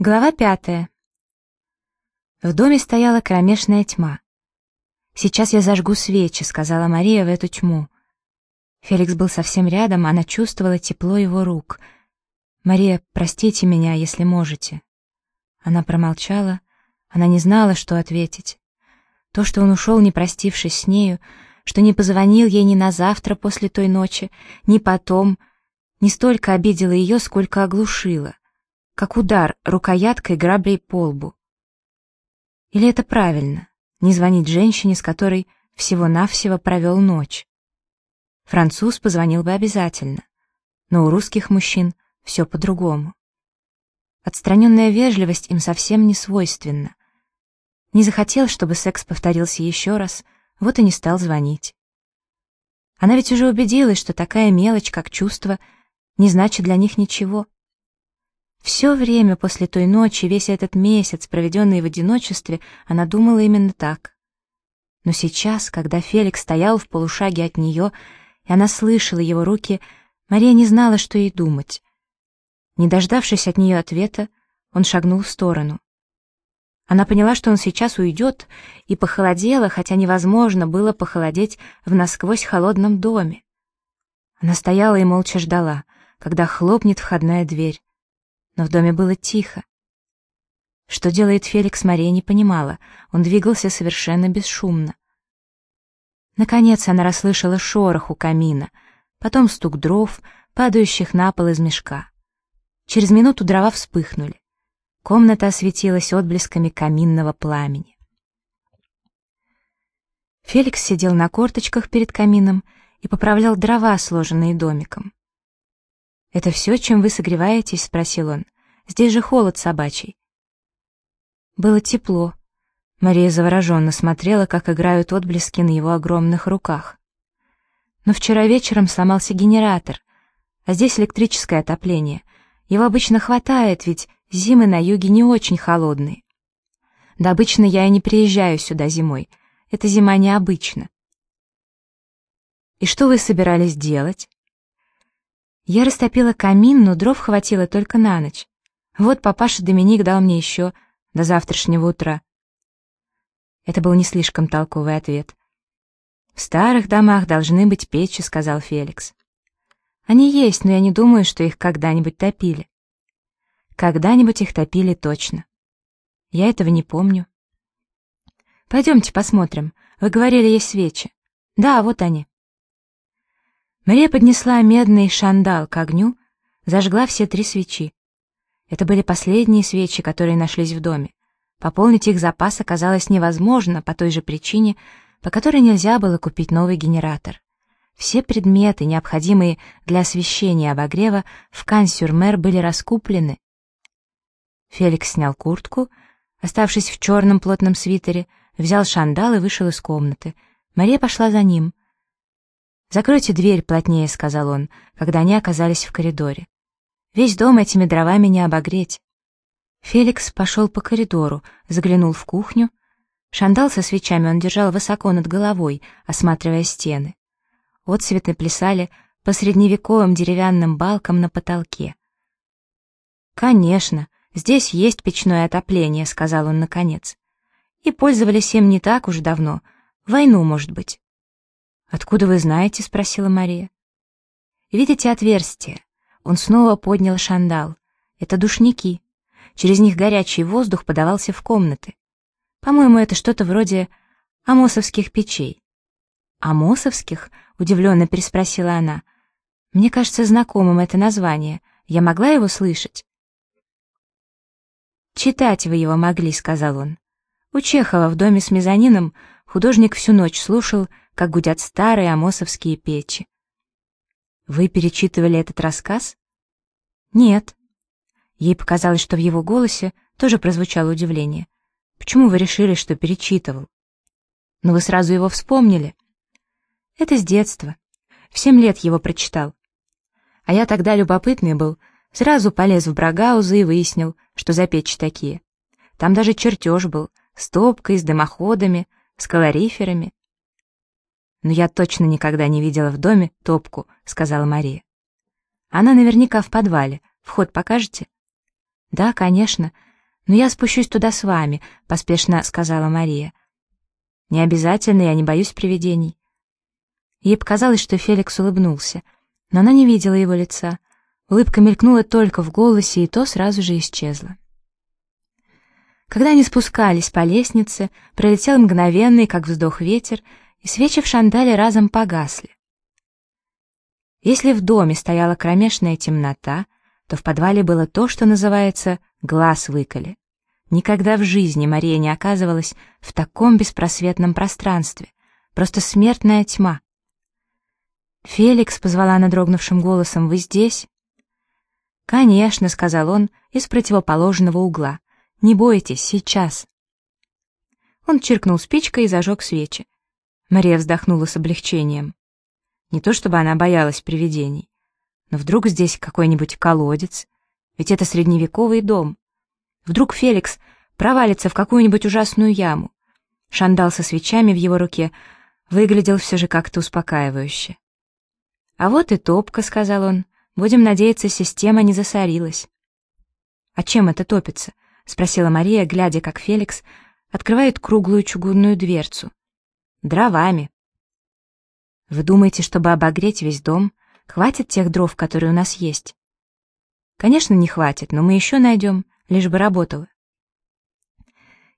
Глава пятая. В доме стояла кромешная тьма. «Сейчас я зажгу свечи», — сказала Мария в эту тьму. Феликс был совсем рядом, она чувствовала тепло его рук. «Мария, простите меня, если можете». Она промолчала, она не знала, что ответить. То, что он ушел, не простившись с нею, что не позвонил ей ни на завтра после той ночи, ни потом, не столько обидело ее, сколько оглушило как удар рукояткой граблей по лбу. Или это правильно, не звонить женщине, с которой всего-навсего провел ночь? Француз позвонил бы обязательно, но у русских мужчин все по-другому. Отстраненная вежливость им совсем не свойственна. Не захотел, чтобы секс повторился еще раз, вот и не стал звонить. Она ведь уже убедилась, что такая мелочь, как чувство, не значит для них ничего. Все время после той ночи, весь этот месяц, проведенный в одиночестве, она думала именно так. Но сейчас, когда Феликс стоял в полушаге от нее, и она слышала его руки, Мария не знала, что ей думать. Не дождавшись от нее ответа, он шагнул в сторону. Она поняла, что он сейчас уйдет, и похолодела, хотя невозможно было похолодеть в насквозь холодном доме. Она стояла и молча ждала, когда хлопнет входная дверь но в доме было тихо. Что делает Феликс, Мария не понимала, он двигался совершенно бесшумно. Наконец она расслышала шорох у камина, потом стук дров, падающих на пол из мешка. Через минуту дрова вспыхнули. Комната осветилась отблесками каминного пламени. Феликс сидел на корточках перед камином и поправлял дрова, сложенные домиком. «Это все, чем вы согреваетесь?» — спросил он. «Здесь же холод собачий». Было тепло. Мария завороженно смотрела, как играют отблески на его огромных руках. Но вчера вечером сломался генератор, а здесь электрическое отопление. Его обычно хватает, ведь зимы на юге не очень холодные. Да обычно я и не приезжаю сюда зимой. Эта зима необычна. «И что вы собирались делать?» Я растопила камин, но дров хватило только на ночь. Вот папаша Доминик дал мне еще до завтрашнего утра. Это был не слишком толковый ответ. «В старых домах должны быть печи», — сказал Феликс. «Они есть, но я не думаю, что их когда-нибудь топили». «Когда-нибудь их топили точно. Я этого не помню». «Пойдемте посмотрим. Вы говорили, есть свечи». «Да, вот они». Мария поднесла медный шандал к огню, зажгла все три свечи. Это были последние свечи, которые нашлись в доме. Пополнить их запас оказалось невозможно по той же причине, по которой нельзя было купить новый генератор. Все предметы, необходимые для освещения обогрева, в Кансюрмер были раскуплены. Феликс снял куртку, оставшись в черном плотном свитере, взял шандал и вышел из комнаты. Мария пошла за ним. «Закройте дверь плотнее», — сказал он, когда они оказались в коридоре. «Весь дом этими дровами не обогреть». Феликс пошел по коридору, заглянул в кухню. Шандал со свечами он держал высоко над головой, осматривая стены. Отцветы плясали по средневековым деревянным балкам на потолке. «Конечно, здесь есть печное отопление», — сказал он наконец. «И пользовались им не так уж давно. Войну, может быть». «Откуда вы знаете?» — спросила Мария. «Видите отверстие?» Он снова поднял шандал. «Это душники. Через них горячий воздух подавался в комнаты. По-моему, это что-то вроде амосовских печей». «Амосовских?» — удивленно переспросила она. «Мне кажется знакомым это название. Я могла его слышать?» «Читать вы его могли», — сказал он. У Чехова в доме с мезонином художник всю ночь слушал как гудят старые амосовские печи. Вы перечитывали этот рассказ? Нет. Ей показалось, что в его голосе тоже прозвучало удивление. Почему вы решили, что перечитывал? Но вы сразу его вспомнили. Это с детства. В семь лет его прочитал. А я тогда любопытный был, сразу полез в Брагаузы и выяснил, что за печи такие. Там даже чертеж был, с топкой, с дымоходами, с калориферами. «Но я точно никогда не видела в доме топку», — сказала Мария. «Она наверняка в подвале. Вход покажете?» «Да, конечно. «Но я спущусь туда с вами», — поспешно сказала Мария. «Не обязательно, я не боюсь привидений». Ей показалось, что Феликс улыбнулся, но она не видела его лица. Улыбка мелькнула только в голосе, и то сразу же исчезла. Когда они спускались по лестнице, пролетел мгновенный, как вздох ветер, и свечи в шандале разом погасли. Если в доме стояла кромешная темнота, то в подвале было то, что называется «глаз выколи». Никогда в жизни Мария не оказывалась в таком беспросветном пространстве. Просто смертная тьма. «Феликс», — позвала она дрогнувшим голосом, — «вы здесь?» «Конечно», — сказал он из противоположного угла. «Не бойтесь, сейчас». Он чиркнул спичкой и зажег свечи. Мария вздохнула с облегчением. Не то чтобы она боялась привидений, но вдруг здесь какой-нибудь колодец, ведь это средневековый дом. Вдруг Феликс провалится в какую-нибудь ужасную яму. Шандал со свечами в его руке выглядел все же как-то успокаивающе. «А вот и топка», — сказал он. «Будем надеяться, система не засорилась». «А чем это топится?» — спросила Мария, глядя, как Феликс открывает круглую чугунную дверцу. «Дровами». «Вы думаете, чтобы обогреть весь дом, хватит тех дров, которые у нас есть?» «Конечно, не хватит, но мы еще найдем, лишь бы работало».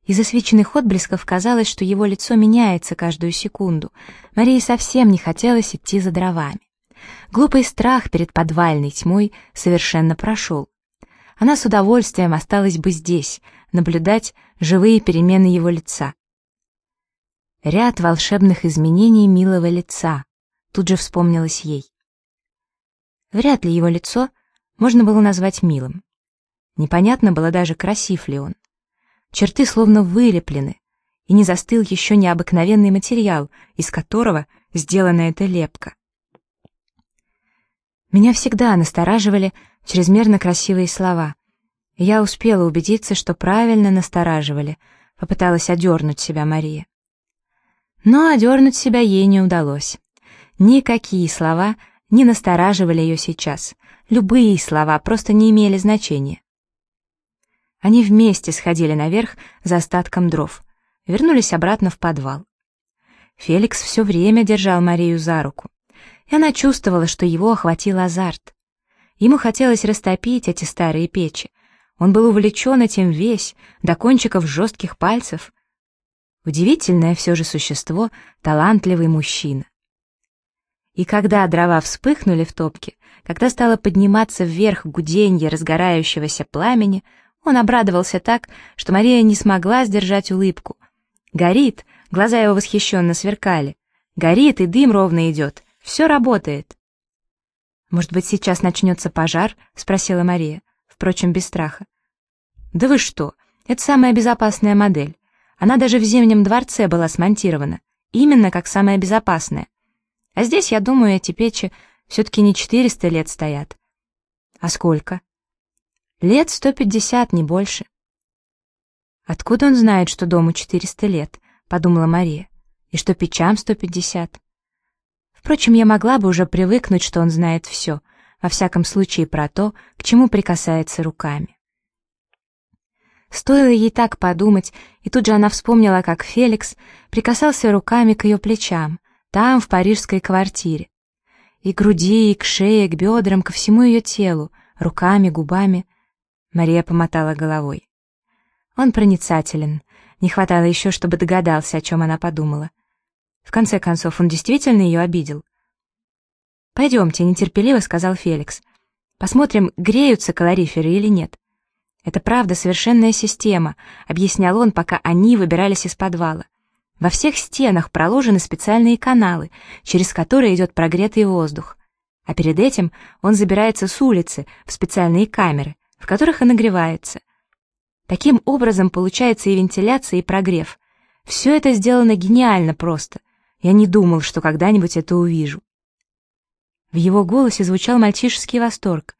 Из освещенных отблесков казалось, что его лицо меняется каждую секунду. Марии совсем не хотелось идти за дровами. Глупый страх перед подвальной тьмой совершенно прошел. Она с удовольствием осталась бы здесь, наблюдать живые перемены его лица. Ряд волшебных изменений милого лица, тут же вспомнилось ей. Вряд ли его лицо можно было назвать милым. Непонятно было даже, красив ли он. Черты словно вылеплены, и не застыл еще необыкновенный материал, из которого сделана эта лепка. Меня всегда настораживали чрезмерно красивые слова. я успела убедиться, что правильно настораживали, попыталась одернуть себя Мария. Но одернуть себя ей не удалось. Никакие слова не настораживали ее сейчас. Любые слова просто не имели значения. Они вместе сходили наверх за остатком дров, вернулись обратно в подвал. Феликс все время держал Марию за руку и она чувствовала, что его охватил азарт. Ему хотелось растопить эти старые печи. Он был увлечен этим весь, до кончиков жестких пальцев. Удивительное все же существо, талантливый мужчина. И когда дрова вспыхнули в топке, когда стало подниматься вверх гуденье разгорающегося пламени, он обрадовался так, что Мария не смогла сдержать улыбку. «Горит!» — глаза его восхищенно сверкали. «Горит, и дым ровно идет!» Все работает. «Может быть, сейчас начнется пожар?» — спросила Мария, впрочем, без страха. «Да вы что? Это самая безопасная модель. Она даже в Зимнем дворце была смонтирована. Именно как самая безопасная. А здесь, я думаю, эти печи все-таки не 400 лет стоят. А сколько? Лет 150, не больше. Откуда он знает, что дому 400 лет? Подумала Мария. И что печам 150? Впрочем, я могла бы уже привыкнуть, что он знает все, во всяком случае про то, к чему прикасается руками. Стоило ей так подумать, и тут же она вспомнила, как Феликс прикасался руками к ее плечам, там, в парижской квартире. И к груди, и к шее, к бедрам, ко всему ее телу, руками, губами. Мария помотала головой. Он проницателен. Не хватало еще, чтобы догадался, о чем она подумала. В конце концов, он действительно ее обидел. «Пойдемте», — нетерпеливо сказал Феликс. «Посмотрим, греются калориферы или нет». «Это правда совершенная система», — объяснял он, пока они выбирались из подвала. «Во всех стенах проложены специальные каналы, через которые идет прогретый воздух. А перед этим он забирается с улицы в специальные камеры, в которых и нагревается. Таким образом получается и вентиляция, и прогрев. Все это сделано гениально просто. Я не думал, что когда-нибудь это увижу. В его голосе звучал мальчишеский восторг.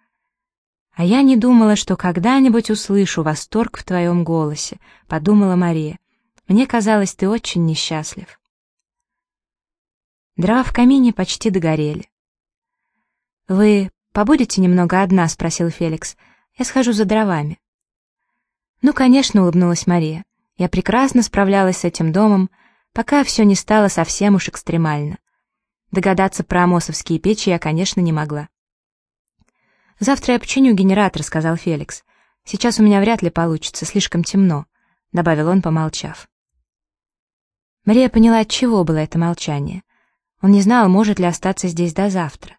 «А я не думала, что когда-нибудь услышу восторг в твоем голосе», — подумала Мария. «Мне казалось, ты очень несчастлив». Дрова в камине почти догорели. «Вы побудете немного одна?» — спросил Феликс. «Я схожу за дровами». Ну, конечно, улыбнулась Мария. Я прекрасно справлялась с этим домом, пока все не стало совсем уж экстремально. Догадаться про амосовские печи я, конечно, не могла. «Завтра я починю генератор», — сказал Феликс. «Сейчас у меня вряд ли получится, слишком темно», — добавил он, помолчав. Мария поняла, от чего было это молчание. Он не знал, может ли остаться здесь до завтра.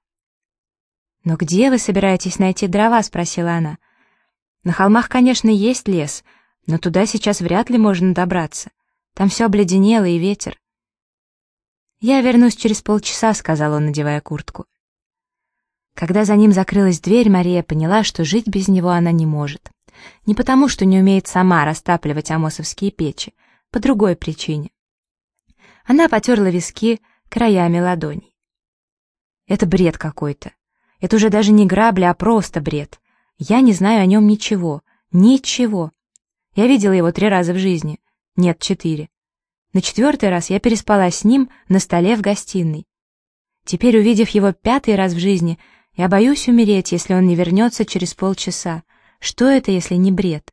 «Но где вы собираетесь найти дрова?» — спросила она. «На холмах, конечно, есть лес, но туда сейчас вряд ли можно добраться. Там все обледенело и ветер». «Я вернусь через полчаса», — сказал он, надевая куртку. Когда за ним закрылась дверь, Мария поняла, что жить без него она не может. Не потому, что не умеет сама растапливать амосовские печи, по другой причине. Она потерла виски краями ладоней. Это бред какой-то. Это уже даже не грабли, а просто бред. Я не знаю о нем ничего. Ничего. Я видела его три раза в жизни. Нет, четыре. На четвертый раз я переспала с ним на столе в гостиной. Теперь, увидев его пятый раз в жизни, я боюсь умереть, если он не вернется через полчаса. Что это, если не бред?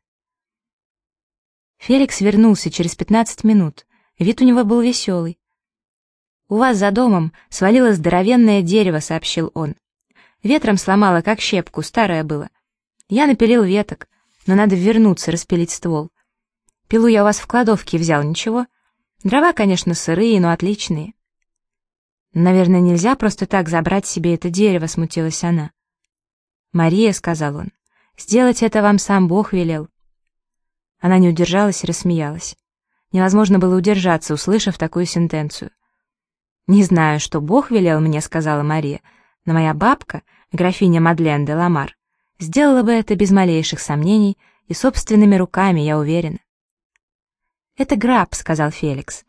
Феликс вернулся через пятнадцать минут. Вид у него был веселый. «У вас за домом свалилось здоровенное дерево», — сообщил он. Ветром сломало, как щепку, старое было. Я напилил веток, но надо вернуться, распилить ствол. Пилу я у вас в кладовке взял, ничего? Дрова, конечно, сырые, но отличные. Наверное, нельзя просто так забрать себе это дерево, смутилась она. Мария, сказал он, сделать это вам сам Бог велел. Она не удержалась и рассмеялась. Невозможно было удержаться, услышав такую сентенцию. «Не знаю, что Бог велел мне», — сказала Мария, — но моя бабка, графиня Мадлен де Ламар, сделала бы это без малейших сомнений и собственными руками, я уверена. «Это граб», — сказал Феликс.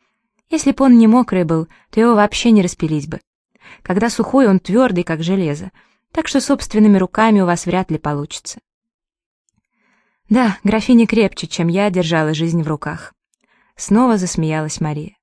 «Если б он не мокрый был, то его вообще не распилить бы. Когда сухой, он твердый, как железо, так что собственными руками у вас вряд ли получится». «Да, графиня крепче, чем я держала жизнь в руках». Снова засмеялась Мария.